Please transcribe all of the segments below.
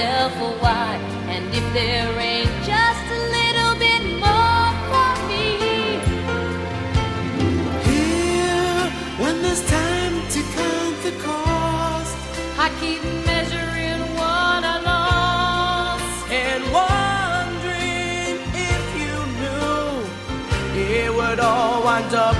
yourself a why. And if there ain't just a little bit more for me, here when there's time to count the cost, I keep measuring what I lost and wondering if you knew it would all wind up.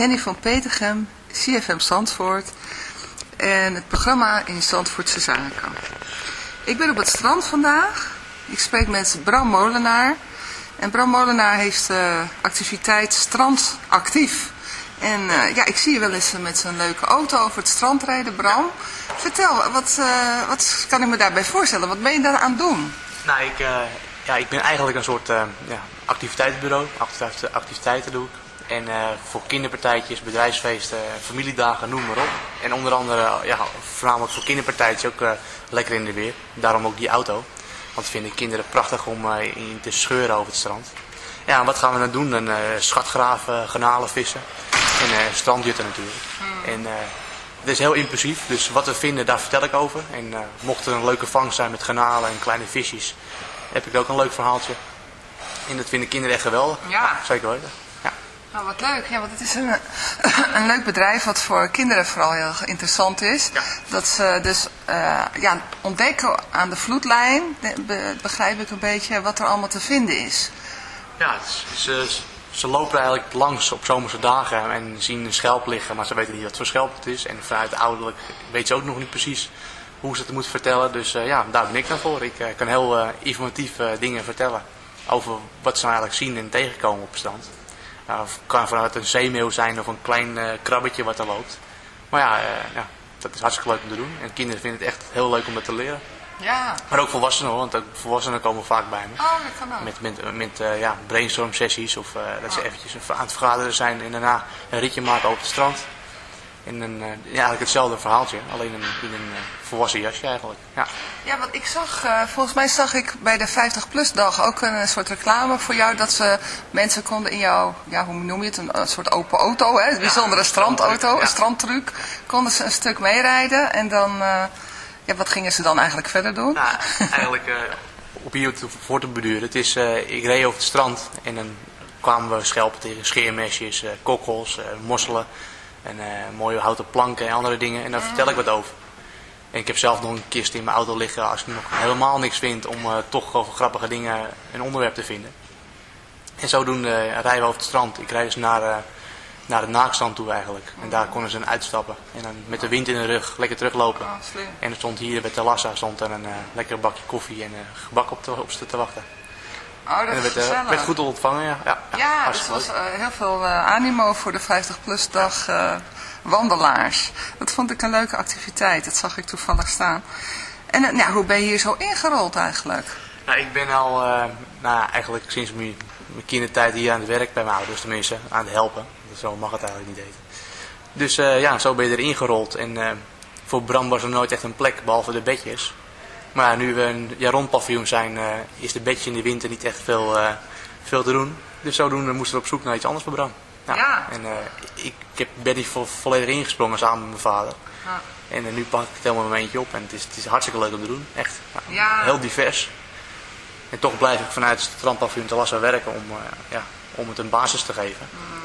Henny van Petergem, CFM Zandvoort en het programma in Zandvoortse Zaken. Ik ben op het strand vandaag. Ik spreek met Bram Molenaar. En Bram Molenaar heeft uh, activiteit Strand Actief. En uh, ja, ik zie je wel eens met zo'n leuke auto over het strand rijden, Bram. Vertel, wat, uh, wat kan ik me daarbij voorstellen? Wat ben je daar aan doen? Nou, ik, ja, ik ben eigenlijk een soort ja, activiteitenbureau. Activiteiten doe ik. En uh, voor kinderpartijtjes, bedrijfsfeesten, familiedagen, noem maar op. En onder andere, ja, voornamelijk voor kinderpartijtjes ook uh, lekker in de weer. Daarom ook die auto. Want vinden kinderen prachtig om uh, in te scheuren over het strand. Ja, wat gaan we dan doen? Dan schatgraven, garnalen vissen. En strandjutten natuurlijk. Hmm. En het is heel impulsief, dus wat we vinden, daar vertel ik over. En mocht er een leuke vangst zijn met garnalen en kleine visjes, heb ik ook een leuk verhaaltje. En dat vinden kinderen echt geweldig. Ja. Zeker weten. Nou, wat leuk. Ja, want het is een, een leuk bedrijf wat voor kinderen vooral heel interessant is. Ja. Dat ze dus uh, ja, ontdekken aan de vloedlijn, begrijp ik een beetje, wat er allemaal te vinden is. Ja, ze, ze lopen eigenlijk langs op zomerse dagen en zien een schelp liggen, maar ze weten niet wat voor schelp het is. En vanuit ouderlijk weten ze ook nog niet precies hoe ze het moeten vertellen. Dus uh, ja, daar ben ik dan voor. Ik uh, kan heel informatief dingen vertellen over wat ze nou eigenlijk zien en tegenkomen op het strand. Nou, het kan vanuit een zeemeeuw zijn of een klein uh, krabbetje wat er loopt. Maar ja, uh, ja, dat is hartstikke leuk om te doen. En kinderen vinden het echt heel leuk om dat te leren. Ja. Maar ook volwassenen hoor, want ook volwassenen komen vaak bij me. Oh, dat kan ook. Met, met, met uh, ja, brainstorm sessies of dat ze oh. eventjes aan het vergaderen zijn en daarna een ritje maken op het strand. In een, ja, eigenlijk hetzelfde verhaaltje, alleen in, in een volwassen jasje eigenlijk. Ja, ja want ik zag, uh, volgens mij zag ik bij de 50PLUS dag ook een, soort reclame voor jou. Dat ze mensen konden in jouw, ja hoe noem je het, een, soort open auto, hè? een bijzondere ja, strandauto, ja. een strandtruc. Konden ze een stuk meerijden en dan, uh, ja wat gingen ze dan eigenlijk verder doen? Nou, eigenlijk uh, op hier voor te beduren. Het is, ik reed over het strand en dan kwamen we schelpen tegen, scheermesjes, kokkels, mosselen. En mooie houten planken en andere dingen. En daar vertel ik wat over. En ik heb zelf nog een kist in mijn auto liggen als ik nog helemaal niks vind om uh, toch over grappige dingen een onderwerp te vinden. En zodoende uh, rijden we over het strand. Ik rijd dus naar, uh, naar het naakstand toe eigenlijk. En daar konden ze uitstappen. En dan met de wind in de rug lekker teruglopen. Oh, en er stond hier bij Telassa stond er een lekker bakje koffie en gebak op, te, op te wachten. Oh, dat en werd, werd, goed ontvangen, ja. Ja, ja, ja dus was heel veel animo voor de 50-plus dag wandelaars. Dat vond ik een leuke activiteit. Dat zag ik toevallig staan. En nou, hoe ben je hier zo ingerold eigenlijk? Nou, ik ben al uh, nou, eigenlijk sinds mijn, mijn kindertijd hier aan het werk bij mijn ouders tenminste. Aan het helpen. Zo mag het eigenlijk niet eten. Dus uh, ja, zo ben je erin gerold. En uh, voor Bram was er nooit echt een plek, behalve de bedjes. Maar nu we een Jaron-paviljoen zijn, is de bedje in de winter niet echt veel, veel te doen. Dus zodoende moesten we op zoek naar iets anders voor Bram. Ja. En uh, ik, ik heb, vo volledig ingesprongen samen met mijn vader. Ja. En nu pak ik het helemaal een eentje op. En het is, het is hartstikke leuk om te doen. Echt. Ja. Heel divers. En toch blijf ik vanuit het strandpavillon te lassen werken om, ja, om het een basis te geven. Mm.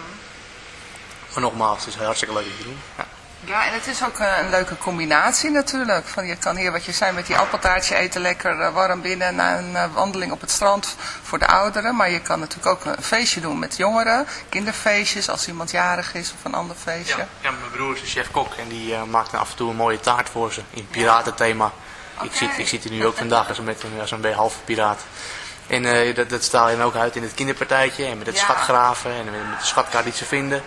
Maar nogmaals, het is hartstikke leuk om te doen. Ja. Ja, en het is ook een, leuke combinatie natuurlijk. Van, je kan hier wat je zei met die appeltaartje eten, lekker uh, warm binnen na een uh, wandeling op het strand voor de ouderen. Maar je kan natuurlijk ook een feestje doen met jongeren, kinderfeestjes als iemand jarig is of een ander feestje. Ja, ja mijn broer is een chef-kok en die uh, maakt af en toe een mooie taart voor ze in piratenthema. Okay. Ik, zit, ik zit hier nu ook vandaag als een, als een halve piraat. En uh, dat, dat staat je ook uit in het kinderpartijtje en met het Ja. schatgraven en met, met de schatkaart die ze vinden.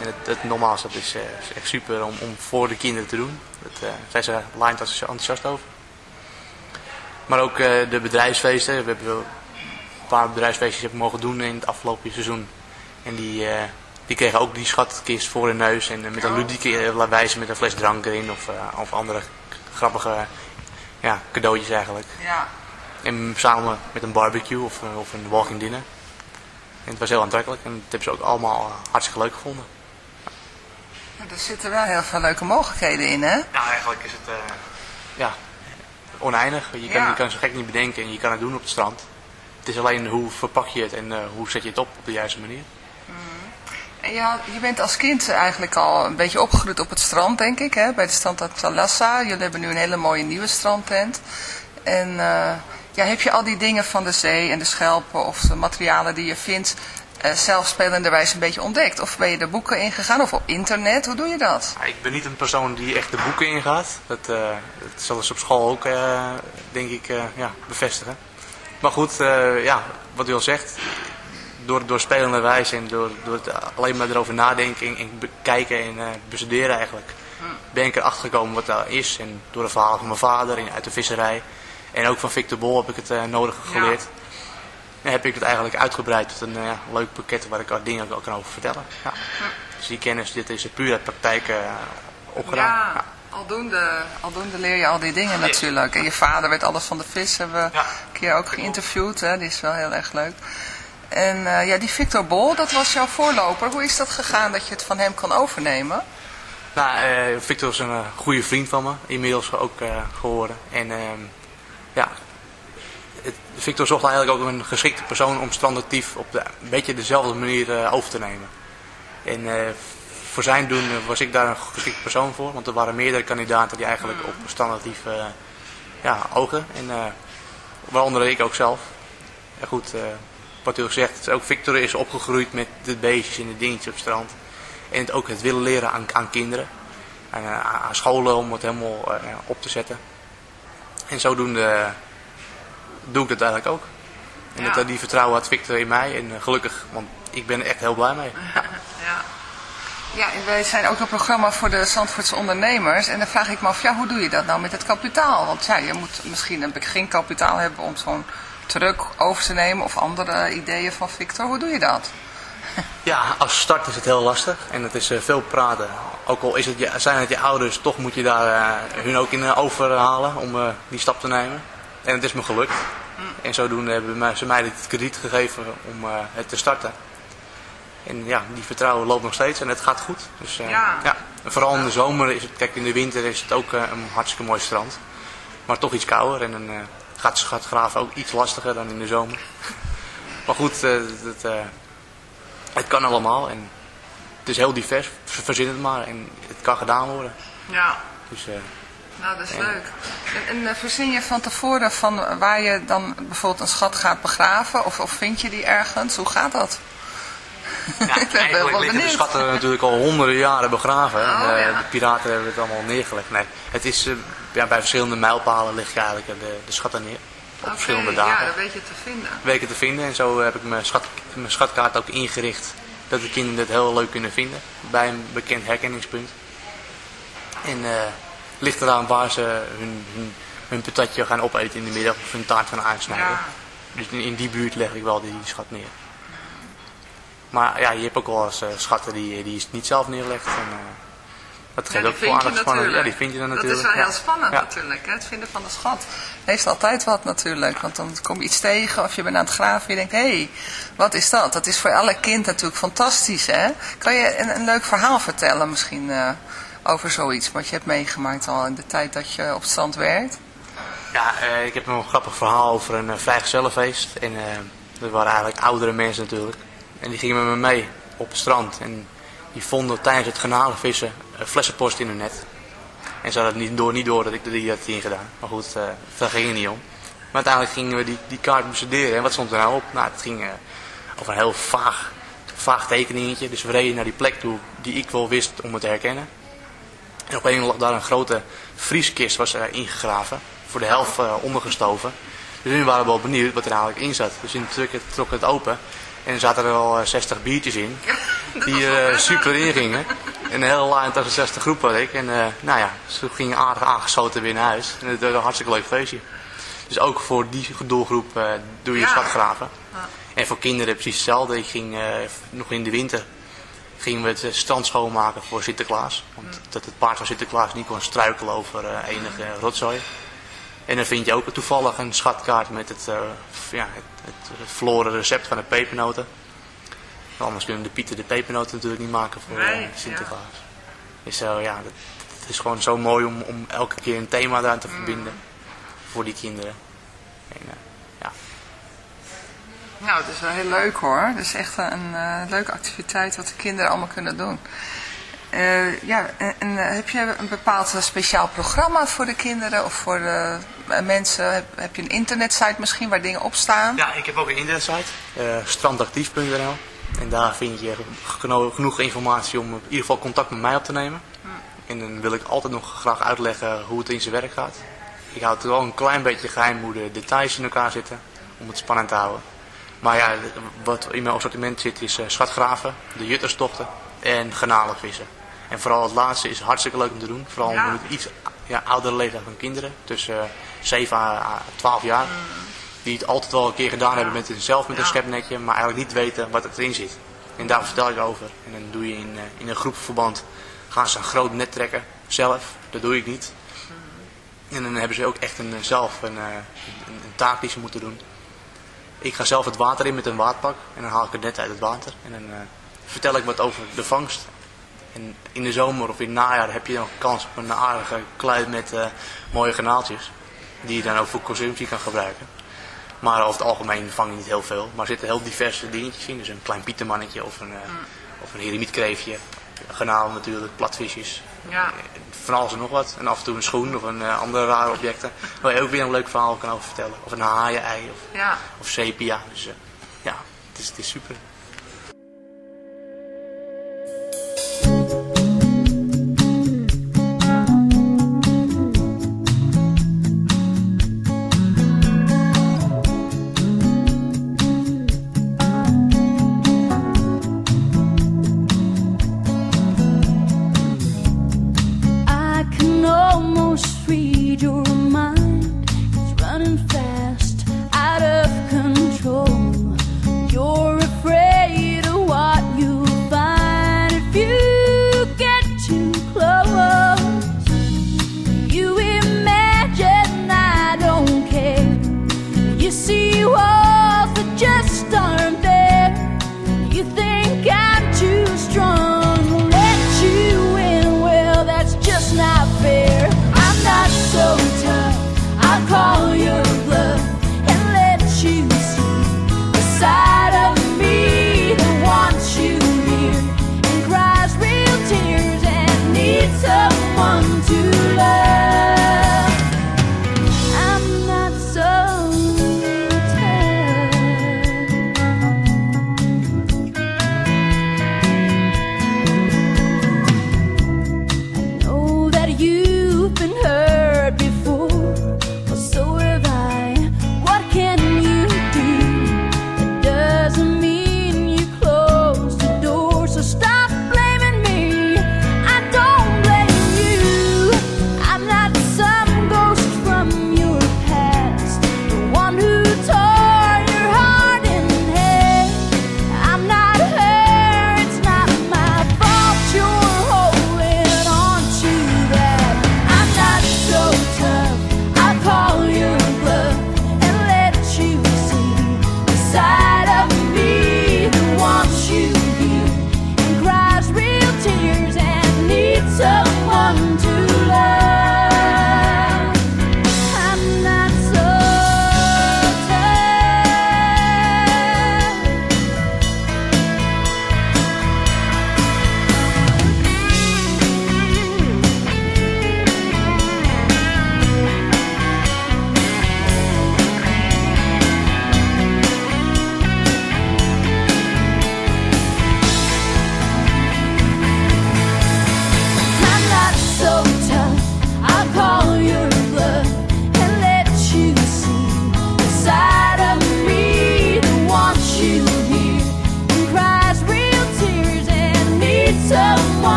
En het, het nogmaals, dat is, uh, is echt super om, om voor de kinderen te doen. Dat uh, zijn ze lijnt als enthousiast over. Maar ook de bedrijfsfeesten. We hebben een paar bedrijfsfeestjes hebben mogen doen in het afgelopen seizoen. En die, die kregen ook die schatkist voor hun neus. En met een ludieke wijze met een fles drank erin. Of, of andere grappige ja, cadeautjes eigenlijk. Ja. En samen met een barbecue of, uh, of een walking dinner. En het was heel aantrekkelijk. En dat hebben ze ook allemaal uh, hartstikke leuk gevonden. Nou, Er zitten wel heel veel leuke mogelijkheden in, hè? Ja, eigenlijk is het uh, ja, oneindig. Je kan, Ja. je kan zo gek niet bedenken en je kan het doen op het strand. Het is alleen hoe verpak je het en uh, hoe zet je het op op de juiste manier. En je, had- je bent als kind eigenlijk al een beetje opgegroeid op het strand, denk ik, hè? bij de strand Talassa. Jullie hebben nu een hele mooie nieuwe strandtent. En eh, ja, heb je al die dingen van de zee en de schelpen of de materialen die je vindt, uh, zelf spelenderwijs een beetje ontdekt? Of ben je de boeken ingegaan of op internet? Hoe doe je dat? ik ben niet een persoon die echt de boeken ingaat. Dat, uh, dat zal ze op school ook, uh, denk ik, ja, bevestigen. Maar goed, ja, wat u al zegt, door, door spelenderwijs en door, door het alleen maar erover nadenken en kijken en bestuderen eigenlijk, ben ik erachter gekomen wat dat is. En door de verhaal van mijn vader uit de visserij en ook van Victor Bol heb ik het nodig geleerd. Ja heb ik het eigenlijk uitgebreid tot een uh, leuk pakket waar ik ook dingen kan over vertellen. Ja. Dus die kennis, dit is puur uit praktijk uh, opgedaan. Ja, ja. Aldoende, aldoende leer je al die dingen natuurlijk. En je vader weet alles van de vis, hebben we een keer ook geïnterviewd. Hè? Die is wel heel erg leuk. En uh, ja, die Victor Bol, dat was jouw voorloper. Hoe is dat gegaan dat je het van hem kan overnemen? Nou, Victor is een goede vriend van me, inmiddels ook geworden. En ehm, ja, Victor zocht eigenlijk ook een geschikte persoon om strandactief op de, een beetje dezelfde manier uh, over te nemen. En uh, voor zijn doen was ik daar een geschikte persoon voor, want er waren meerdere kandidaten die eigenlijk op strandactief uh, ja, ogen. En waaronder ik ook zelf. Ja, goed, wat u al zegt, ook Victor is opgegroeid met de beestjes en de dingetjes op het strand. En het ook het willen leren aan, aan kinderen. En, aan scholen om het helemaal op te zetten. En zodoende doe ik dat eigenlijk ook. En dat, die vertrouwen had Victor in mij en eh, gelukkig, want ik ben er echt heel blij mee. Ja. Ja, en wij zijn ook een programma voor de Zandvoortse ondernemers. En dan vraag ik me af, ja, hoe doe je dat nou met het kapitaal? Want ja, je moet misschien een beginkapitaal hebben om zo'n truck over te nemen of andere ideeën van Victor. Hoe doe je dat? Ja, als start is het heel lastig en het is uh, veel praten. Ook al is het, zijn het je ouders, toch moet je daar uh, hun ook in overhalen om die stap te nemen. En het is me gelukt. En zodoende hebben ze mij het krediet gegeven om het te starten. En ja, die vertrouwen loopt nog steeds en het gaat goed. Dus, uh, ja. ja. Vooral in de zomer is het, kijk in de winter is het ook uh, een hartstikke mooi strand. Maar toch iets kouder en dan gaat, gaat graven ook iets lastiger dan in de zomer. maar goed, het, het kan allemaal en het is heel divers. Verzin het maar en het kan gedaan worden. Ja. Dus, nou, dat is leuk. En, en eh, verzin je van tevoren van waar je dan bijvoorbeeld een schat gaat begraven? Of, of vind je die ergens? Hoe gaat dat? Ja, eigenlijk liggen de schatten natuurlijk al honderden jaren begraven. Oh, de, ja. de, piraten hebben het allemaal neergelegd. Nee, het is, uh, ja, bij verschillende mijlpalen ligt je eigenlijk de, de schatten neer. Op okay, verschillende dagen. Ja, dat weet je te vinden. Je te vinden. En zo heb ik mijn, schat, mijn schatkaart ook ingericht. Dat de kinderen het heel leuk kunnen vinden. Bij een bekend herkenningspunt. En uh, ligt eraan waar ze hun, hun, hun patatje gaan opeten in de middag of hun taart gaan aansnijden. Dus in, in, die buurt leg ik wel die, schat neer. Maar ja, je hebt ook wel eens uh, schatten die, die niet zelf neerlegt. En, uh, dat geeft ook wel aardig spannend. Ja, die vind je dan natuurlijk. Dat is wel heel spannend natuurlijk, hè? het vinden van de schat. Heeft altijd wat natuurlijk, want dan kom je iets tegen of je bent aan het graven en je denkt, hé, hey, wat is dat? Dat is voor elk kind natuurlijk fantastisch, hè? Kan je een, een leuk verhaal vertellen misschien? Uh, over zoiets wat je hebt meegemaakt al in de tijd dat je op het strand werkt? Ja, uh, ik heb nog een grappig verhaal over een uh, vrijgezellenfeest. En uh, dat waren eigenlijk oudere mensen natuurlijk. En die gingen met me mee op het strand. En die vonden tijdens het garnalenvissen flessenpost in hun net. En ze hadden niet door, niet door dat ik die had ingedaan. Maar goed, daar ging het niet om. Maar uiteindelijk gingen we die, die kaart bestuderen. En wat stond er nou op? Nou, het ging over een heel vaag, vaag tekeningetje. Dus we reden naar die plek toe die ik wel wist om het te herkennen. En op een lag daar een grote vrieskist was er ingegraven. Voor de helft ondergestoven. Dus nu waren we wel benieuwd wat er eigenlijk in zat. Dus in het, trok het open. En er zaten er al 60 biertjes in. die uh, super ingingen. En een hele lijn tegen 60 groep had ik. En uh, nou ja, ze gingen aardig aangeschoten weer naar huis. En het was een hartstikke leuk feestje. Dus ook voor die doelgroep doe je ja. schatgraven. Ja. En voor kinderen precies hetzelfde. Ik ging nog in de winter gingen we het strand schoonmaken voor Sinterklaas. Want dat het paard van Sinterklaas niet kon struikelen over enige rotzooi. En dan vind je ook toevallig een schatkaart met het, uh, ja, het, het, het, verloren recept van de pepernoten. Anders kunnen de Pieter de pepernoten natuurlijk niet maken voor uh, Sinterklaas. Ja. Dus uh, ja, dat, het is gewoon zo mooi om, om elke keer een thema daar te mm. verbinden voor die kinderen. En, nou, het is wel heel leuk hoor. Het is echt een uh, leuke activiteit wat de kinderen allemaal kunnen doen. Uh, ja, en, en uh, heb je een bepaald speciaal programma voor de kinderen of voor de mensen? Heb, heb, je een internetsite misschien waar dingen op staan? Ja, ik heb ook een internetsite, strandactief.nl. En daar vind je genoeg informatie om in ieder geval contact met mij op te nemen. En dan wil ik altijd nog graag uitleggen hoe het in zijn werk gaat. Ik houd er wel een klein beetje geheim hoe de details in elkaar zitten, om het spannend te houden. Maar ja, wat in mijn assortiment zit is schatgraven, de jutterstochten en garnalenvissen. En vooral het laatste is hartstikke leuk om te doen. Vooral ja. met iets ja, oudere leeftijd van kinderen, tussen uh, 7 à 12 jaar. Die het altijd wel een keer gedaan hebben met, zelf met een schepnetje, maar eigenlijk niet weten wat erin zit. En daar vertel ik over. En dan doe je in, uh, in een groepverband, gaan ze een groot net trekken, zelf. Dat doe ik niet. En dan hebben ze ook echt een, zelf een, een, een taak die ze moeten doen. Ik ga zelf het water in met een waterpak en dan haal ik het net uit het water. En dan uh, vertel ik wat over de vangst. En in de zomer of in het najaar heb je nog kans op een aardige kluit met uh, mooie granaaltjes. Die je dan ook voor consumptie kan gebruiken. Maar over het algemeen vang je niet heel veel. Maar er zitten heel diverse dingetjes in. Dus een klein pietermannetje of een, uh, mm. of een heremietkreefje. Garnaal natuurlijk, platvisjes. Ja. Van alles en nog wat. En af en toe een schoen of een uh, andere rare objecten. Waar je ook weer een leuk verhaal kan over vertellen. Of een haaienei of, ja. of sepia. Dus ja, het is, het is super.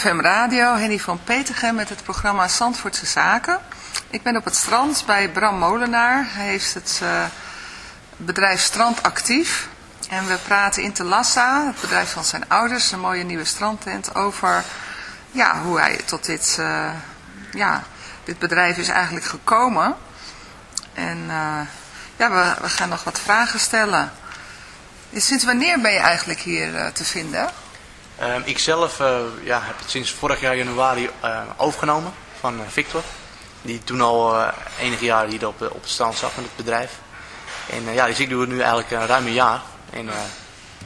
CFM Radio, Henny van Petergem met het programma Zandvoortse Zaken. Ik ben op het strand bij Bram Molenaar. Hij heeft het uh, bedrijf Strand Actief. En we praten in Telassa, het bedrijf van zijn ouders, een mooie nieuwe strandtent, over ja, hoe hij tot dit, uh, ja, dit bedrijf is eigenlijk gekomen. En uh, ja, we, we, gaan nog wat vragen stellen. Sinds wanneer ben je eigenlijk hier te vinden? Um, ik zelf uh, ja, heb het sinds vorig jaar januari uh, overgenomen van uh, Victor. Die toen al enige jaren hier op, op het strand zat met het bedrijf. En ja, dus ik doe het nu eigenlijk ruim een jaar. En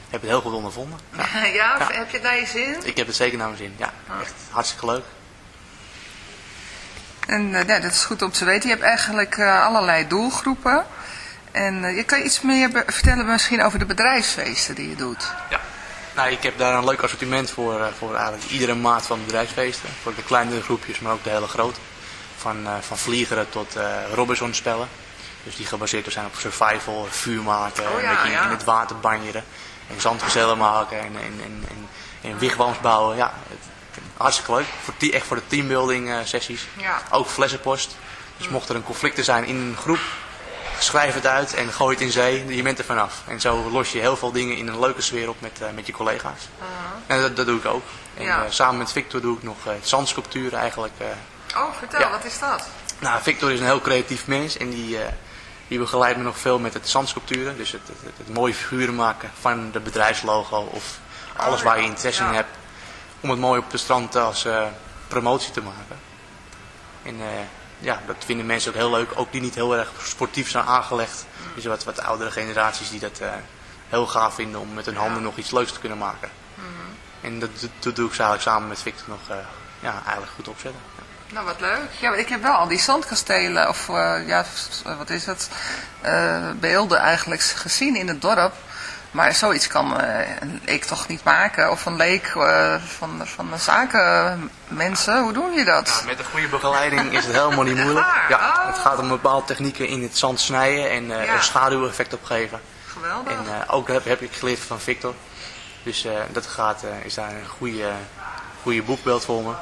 heb het heel goed ondervonden. Ja, ja, ja, heb je het naar je zin? Ik heb het zeker naar mijn zin, ja. Echt hartstikke leuk. En ja, dat is goed om te weten. Je hebt eigenlijk allerlei doelgroepen. En je kan je iets meer vertellen misschien over de bedrijfsfeesten die je doet? Ja. Nou, ik heb daar een leuk assortiment voor, uh, voor eigenlijk iedere maat van bedrijfsfeesten. Voor de kleinere groepjes, maar ook de hele grote. Van, uh, van vliegeren tot uh, Robinson spellen. Dus die gebaseerd zijn op survival, vuur maken, oh, ja, een beetje ja. in het water banjeren. En zandgezellen maken en, en, en, en, en wigwams bouwen. Ja, het, hartstikke leuk. Voor die, echt voor de teambuilding sessies. Ja. Ook flessenpost. Dus mocht er een conflict zijn in een groep, schrijf het uit en gooi het in zee. Je bent er vanaf. En zo los je heel veel dingen in een leuke sfeer op met, uh, met je collega's. Uh En dat, dat, doe ik ook. En Ja. uh, samen met Victor doe ik nog uh, zandsculpturen eigenlijk. Oh, vertel, Ja. wat is dat? Nou, Victor is een heel creatief mens en die, eh, die begeleidt me nog veel met het zandsculpturen. Dus het, het, het, het mooie figuren maken van de bedrijfslogo of alles Oh, waar je interesse Ja. in hebt. Om het mooi op het strand als eh, promotie te maken. En eh, ja, dat vinden mensen ook heel leuk. Ook die niet heel erg sportief zijn aangelegd. Dus wat, wat oudere generaties die dat eh, heel gaaf vinden om met hun handen nog iets leuks te kunnen maken. Mm-hmm. En dat, dat, doe ik eigenlijk samen met Victor nog eh, ja, eigenlijk goed opzetten. Nou, wat leuk. Ja, ik heb wel al die zandkastelen, of eh, ja, wat is het, beelden eigenlijk gezien in het dorp. Maar zoiets kan eh, een leek toch niet maken? Of een leek eh, van, van de zakenmensen, hoe doen je dat? Met een goede begeleiding is het helemaal niet moeilijk. waar? Ja, het gaat om bepaalde technieken in het zand snijden en eh, Ja. een schaduweffect opgeven. Geweldig. En eh, ook dat heb, heb ik geleerd van Victor. Dus eh, dat gaat, eh, is daar een goede, goede boekbeeld voor me.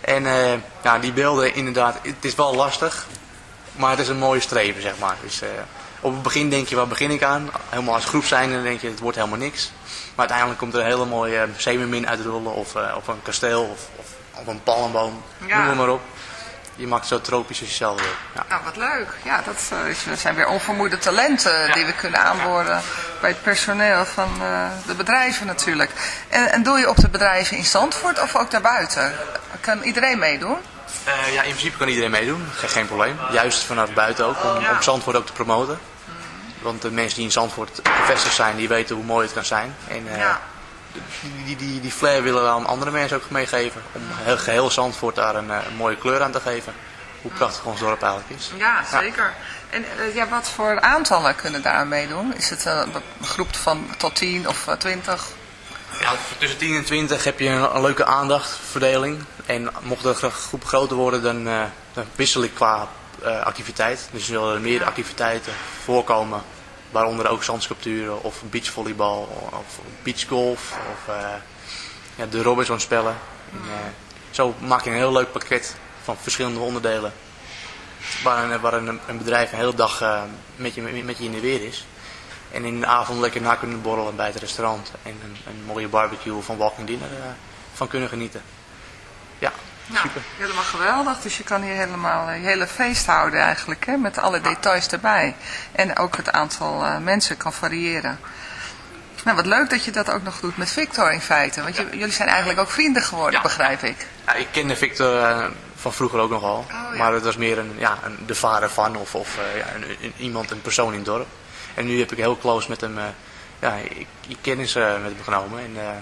En eh, ja, die beelden inderdaad, het is wel lastig, maar het is een mooie streven zeg maar. Dus eh, op het begin denk je, waar begin ik aan? Helemaal als groep zijn, dan denk je, het wordt helemaal niks. Maar uiteindelijk komt er een hele mooie uh, zeemermin uitrollen of, eh, of een kasteel of, of, of een palmboom, Ja. noem het maar op. Je maakt zo tropisch als je zelf wil. Ja. Nou, wat leuk. Ja, dat eh, zijn weer onvermoede talenten die we kunnen aanboren bij het personeel van eh, de bedrijven natuurlijk. En, en doe je op de bedrijven in Zandvoort of ook daarbuiten? Kan iedereen meedoen? Eh, ja, in principe kan iedereen meedoen, Ge- geen probleem. Juist vanaf buiten ook, om, om Zandvoort ook te promoten. Want de mensen die in Zandvoort gevestigd zijn, die weten hoe mooi het kan zijn. En eh, Ja. die, die, die, die flair willen we aan andere mensen ook meegeven. Om heel, geheel Zandvoort daar een, eh, een mooie kleur aan te geven. Hoe prachtig ons dorp eigenlijk is. Ja, zeker. En ja, wat voor aantallen kunnen daar aan meedoen? Is het een groep van tot 10 of 20? Ja, tussen 10 en 20 heb je een, een leuke aandachtverdeling. En mocht de gro- groep groter worden, dan, eh, dan wissel ik qua eh, activiteit. Dus er zullen meer activiteiten voorkomen. Waaronder ook zandsculpturen of beachvolleybal of beachgolf of eh, ja, de Robinson spellen. En, zo maak je een heel leuk pakket van verschillende onderdelen. Waar een, waar een, een bedrijf een hele dag met, je, met je in de weer is. En in de avond lekker na kunnen borrelen bij het restaurant. En een, een mooie barbecue of een walking dinner eh, van kunnen genieten. Ja, Nou, super. helemaal geweldig. Dus je kan hier helemaal eh, je hele feest houden eigenlijk, hè, met alle details erbij. En ook het aantal eh, mensen kan variëren. Nou, wat leuk dat je dat ook nog doet met Victor in feite. Want jullie zijn eigenlijk ook vrienden geworden, Ja. begrijp ik. Ja, ik kende Victor van vroeger ook nogal. Oh, ja. Maar het was meer een, ja, een, de vader van of, of ja, een, een- iemand, een persoon in het dorp. En nu heb ik heel close met hem, eh, ja, ik, ik kennis eh, met hem genomen. En eh,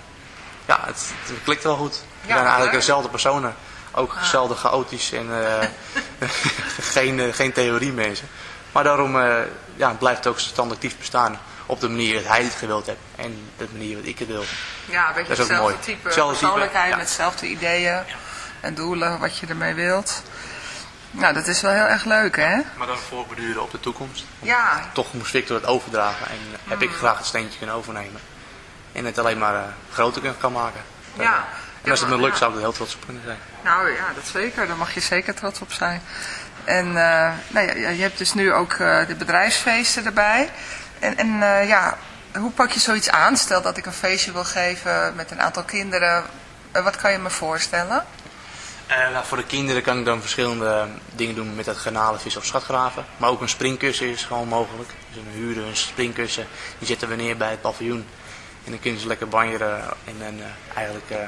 ja, het, het klikt wel goed. We zijn eigenlijk dezelfde personen. Ook dezelfde chaotisch en geen, geen theorie mensen. Maar daarom ja, blijft het ook standaard bestaan. Op de manier dat hij het gewild heeft. En de manier wat ik het wil. Ja, een beetje Dat is ook hetzelfde mooi. type type, persoonlijkheid ja. met dezelfde ideeën en doelen, wat je ermee wilt. Nou, dat is wel heel erg leuk, hè? Maar dan voorbeduren op de toekomst. Ja, Toch moest Victor het overdragen en heb Mm. ik graag het steentje kunnen overnemen. En het alleen maar eh, groter kan maken. ja. En als het me lukt zou ik er heel trots op kunnen zijn. Nou ja, dat zeker. Daar mag je zeker trots op zijn. En eh, nou ja, je hebt dus nu ook eh, de bedrijfsfeesten erbij. En, en ja, hoe pak je zoiets aan? Stel dat ik een feestje wil geven met een aantal kinderen. Wat kan je me voorstellen? Eh, nou, voor de kinderen kan ik dan verschillende dingen doen met het garnalenvis of schatgraven. Maar ook een springkussen is gewoon mogelijk. Dus dan huren een springkussen, die zetten we neer bij het paviljoen. En dan kunnen ze lekker banjeren en eh, eigenlijk eh,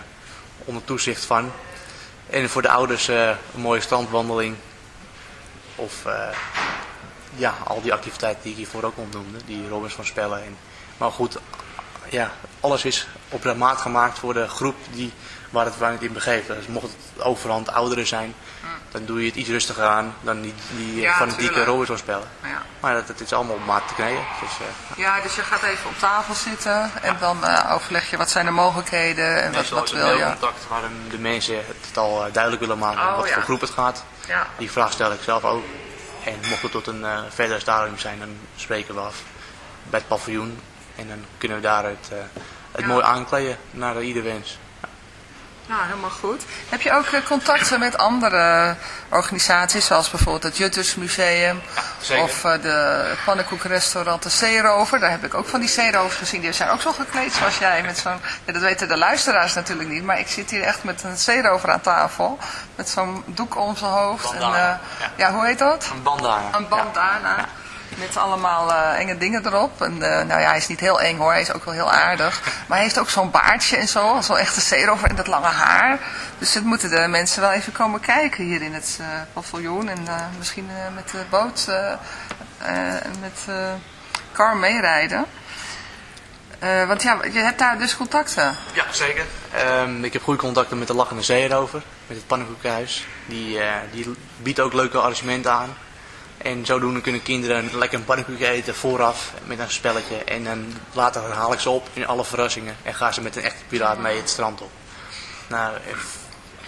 onder toezicht van. En voor de ouders een mooie strandwandeling. Of ja, al die activiteiten die ik hiervoor ook opnoemde. Die Robins van Spellen. En, maar goed, ja, alles is op maat gemaakt voor de groep die, waar, het, waar het in begeeft. Dus mocht het overhand ouderen zijn, dan doe je het iets rustiger aan dan die, die Ja, fanatieke. Robinson spellen. Ja. Maar dat, dat is allemaal op maat te kneden. Dus, eh, ja, dus je gaat even op tafel zitten en dan eh, overleg je wat zijn de mogelijkheden en wat, meestal wat het wil je. contact waarin de mensen het al eh, duidelijk willen maken Oh, wat voor groep het gaat. Die vraag stel ik zelf ook. En mocht het tot een eh verder stadium zijn, dan spreken we af bij het paviljoen. En dan kunnen we daaruit eh, het mooi aankleden naar ieder wens. Nou, helemaal goed. Heb je ook eh, contacten met andere organisaties, zoals bijvoorbeeld het Juttersmuseum zeker. of eh, de pannenkoekenrestaurant De Zeerover? Daar heb ik ook van die zeerovers gezien. Die zijn ook zo gekleed zoals jij. Met zo'n, ja, dat weten de luisteraars natuurlijk niet, maar ik zit hier echt met een zeerover aan tafel. Met zo'n doek om zijn hoofd. En, eh, ja. ja, hoe heet dat? Een bandana. Een bandana. Met allemaal eh, enge dingen erop. En, eh, nou ja, hij is niet heel eng hoor. Hij is ook wel heel aardig. Maar hij heeft ook zo'n baardje en zo. Zo'n echte zeerover en dat lange haar. Dus dat moeten de mensen wel even komen kijken hier in het eh, paviljoen. En misschien met de boot, met car meerijden. Want ja, je hebt daar dus contacten. Ja, zeker. Ehm, ik heb goede contacten met de Lachende Zeerover, met het pannenkoekenhuis. Die, die biedt ook leuke arrangementen aan. En zodoende kunnen kinderen lekker een pannenkoek eten vooraf met een spelletje. En dan later haal ik ze op in alle verrassingen en gaan ze met een echte piraat mee het strand op. Nou,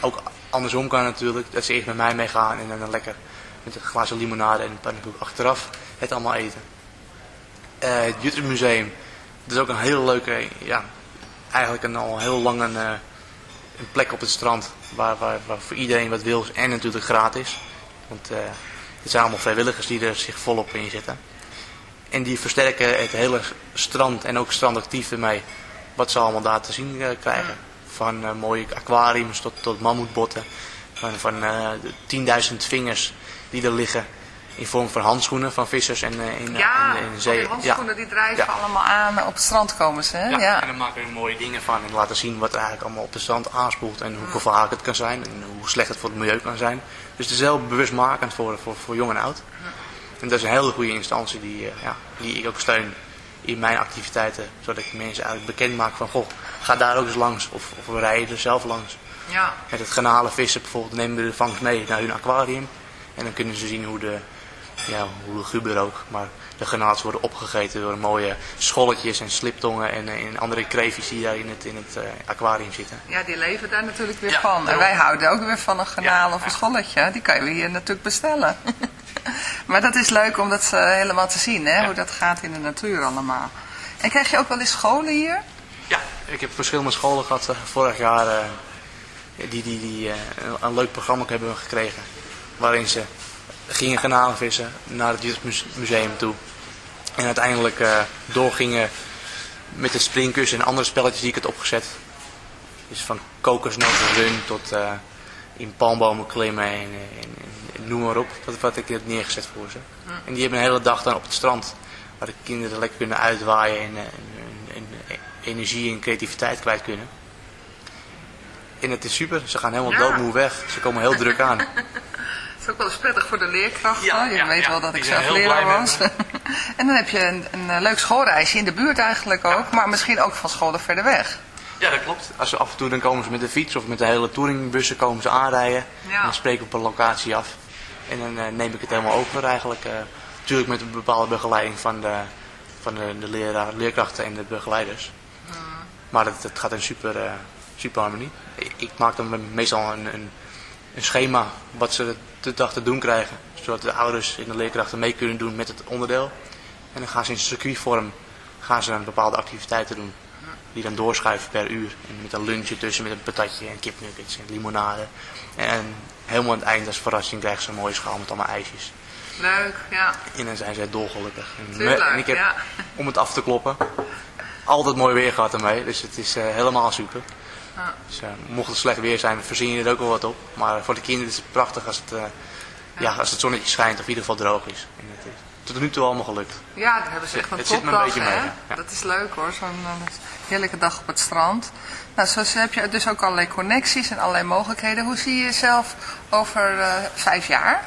ook andersom kan natuurlijk, dat ze eerst met mij meegaan en dan lekker met een glazen limonade en een pannenkoek achteraf het allemaal eten. Eh, het Juttersmuseum, dat is ook een hele leuke, ja, eigenlijk een, al heel lang een, eh, plek op het strand waar, waar, waar voor iedereen wat wil en natuurlijk gratis. Want eh, het zijn allemaal vrijwilligers die er zich volop in zitten. En die versterken het hele strand en ook strandactief ermee. Wat ze allemaal daar te zien eh, krijgen. Van eh, mooie aquariums tot, tot mammoetbotten. Van, van eh, de 10.000 vingers die er liggen in vorm van handschoenen van vissers en eh, in, Ja, in, in al zee. die handschoenen die drijven Ja. allemaal aan. Op het strand komen ze, hè? Ja, Ja. en dan maken we er mooie dingen van en laten zien wat er eigenlijk allemaal op de strand aanspoelt en hoe gevaarlijk het kan zijn en hoe slecht het voor het milieu kan zijn. Dus het is heel bewustmakend voor, voor, voor jong en oud. En dat is een hele goede instantie die, eh, ja, die ik ook steun in mijn activiteiten, zodat ik mensen eigenlijk bekend maak van, goh, ga daar ook eens langs of, of we rijden er zelf langs. ja. Met het garnalen vissen bijvoorbeeld nemen we de vangst mee naar hun aquarium en dan kunnen ze zien hoe de, ja, hoe de guber ook, maar de granaats worden opgegeten door mooie scholletjes en sliptongen en, eh, en andere kreefjes die daar in het, in het eh, aquarium zitten. Ja, die leven daar natuurlijk weer Ja, van. En wij houden ook weer van een garnaal Ja, of een ja. scholletje. Die kan je hier natuurlijk bestellen. maar dat is leuk om dat eh, helemaal te zien, hè? Ja. hoe dat gaat in de natuur allemaal. En krijg je ook wel eens scholen hier? Ja, ik heb verschillende scholen gehad eh, vorig jaar eh, die, die, die eh, een, een leuk programma hebben gekregen. Waarin ze gingen garnalen vissen naar het Juttersmuseum toe. En uiteindelijk eh, doorgingen met het springkussen en andere spelletjes die ik had opgezet. Dus van kokosnoten run tot eh, in palmbomen klimmen en, en, en- noem maar op. Dat wat ik heb neergezet voor ze. En die hebben een hele dag dan op het strand. Waar de kinderen lekker kunnen uitwaaien en, eh, en, en, en energie en creativiteit kwijt kunnen. En het is super. Ze gaan helemaal doodmoe weg. Ze komen heel druk aan. Dat is ook wel eens prettig voor de leerkrachten. Ja, je ja, weet ja. wel dat ik zelf leraar was. en dan heb je een, een eh, leuk schoolreisje in de buurt eigenlijk ook. Maar misschien ook van scholen verder weg. Ja, dat klopt. Als ze af en toe dan komen ze met de fiets of met de hele touringbussen komen ze aanrijden. Ja. En dan spreken we op een locatie af. En dan eh, neem ik het helemaal over eigenlijk. eh natuurlijk met een bepaalde begeleiding van de, van de, de leraar, leerkrachten en de begeleiders. Maar het, het gaat in super, eh, super harmonie. Ik, ik maak dan meestal een, een, een schema wat ze de dag te doen krijgen. Zodat de ouders en de leerkrachten mee kunnen doen met het onderdeel. En dan gaan ze in circuitvorm gaan ze dan bepaalde activiteiten doen. die dan doorschuiven per uur. En met een lunchje tussen met een patatje en kipnuggets en limonade. En helemaal aan het eind als verrassing krijgen ze een mooie schaal met allemaal ijsjes. Leuk, ja. En dan zijn zij dolgelukkig. En, Tuurlijk, en ik heb, ja. om het af te kloppen, altijd mooi weer gehad ermee. Dus het is eh, helemaal super. Ja. Dus, eh, mocht het slecht weer zijn, verzin je er ook wel wat op. Maar voor de kinderen is het prachtig als het, eh, ja. als het zonnetje schijnt of in ieder geval droog is. En is tot nu toe allemaal gelukt. Ja, daar hebben ze echt een Het zit me een topdag, beetje mee, hè? ja. Dat is leuk hoor, zo'n eh, heerlijke dag op het strand. Nou, zo heb je dus ook allerlei connecties en allerlei mogelijkheden. Hoe zie je jezelf over vijf jaar?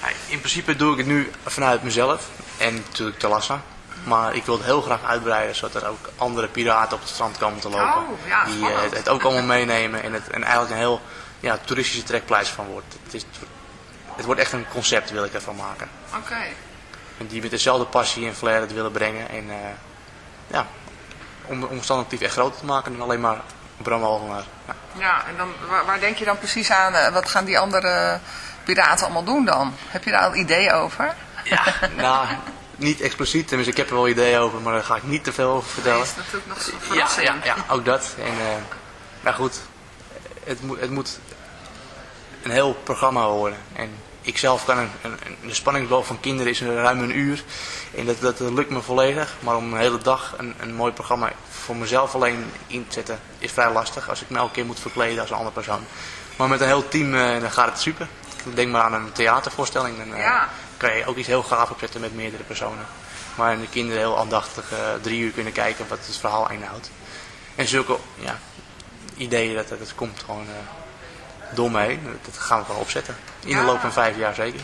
Ja, in principe doe ik het nu vanuit mezelf en natuurlijk Talassa. Maar ik wil het heel graag uitbreiden, zodat er ook andere piraten op het strand komen te lopen. Oh, ja, die eh, het, het ook allemaal meenemen en, het, en eigenlijk een heel ja, toeristische trekplaats van wordt. Het, is, het wordt echt een concept, wil ik ervan maken. Oké. En die met dezelfde passie en flair het willen brengen. En eh, ja, om, om standaard echt groter te maken dan alleen maar Bram Algenaar. Ja. Ja, en dan, waar, waar denk je dan precies aan? eh, Wat gaan die andere piraten allemaal doen dan? Heb je daar al ideeën over? Ja, nou, niet expliciet. Tenminste, ik heb er wel ideeën over, maar daar ga ik niet te veel over Dat vertellen. is natuurlijk nog zo'n Ja, verrassing. ja, ja, ook dat. En, eh maar goed, het moet, het moet een heel programma worden. En ik zelf kan een, een, de spanningsboog van kinderen is ruim een uur. En dat, dat lukt me volledig. Maar om een hele dag een, een mooi programma voor mezelf alleen in te zetten is vrij lastig. Als ik me elke keer moet verkleden als een andere persoon. Maar met een heel team eh, dan gaat het super. Denk maar aan een theatervoorstelling. Dan eh, Ja. Kan je ook iets heel gaaf opzetten met meerdere personen. Maar de kinderen heel aandachtig eh, drie uur kunnen kijken wat het verhaal inhoudt. En zulke ja, ideeën, dat, dat komt gewoon eh door mee. Dat gaan we wel opzetten. In de loop van vijf jaar zeker.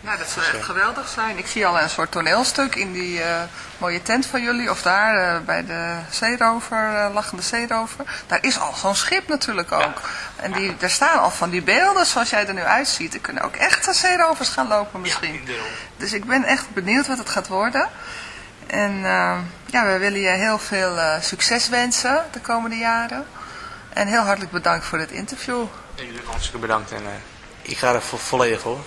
Nou, dat zou echt geweldig zijn. Ik zie al een soort toneelstuk in die eh, mooie tent van jullie. Of daar eh, bij de zeerover, eh, lachende zeerover. Daar is al zo'n schip natuurlijk ook. En die, daar staan al van die beelden zoals jij er nu uitziet. Er kunnen ook echte zeerovers gaan lopen misschien. Dus ik ben echt benieuwd wat het gaat worden. En eh, ja, we willen je heel veel eh, succes wensen de komende jaren. En heel hartelijk bedankt voor dit interview. En jullie hartstikke bedankt. En eh, ik ga er vo- volledig voor.